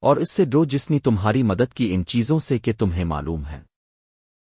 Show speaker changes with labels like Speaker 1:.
Speaker 1: اور اس سے ڈو جس نے تمہاری مدد کی ان چیزوں سے کہ تمہیں معلوم ہے۔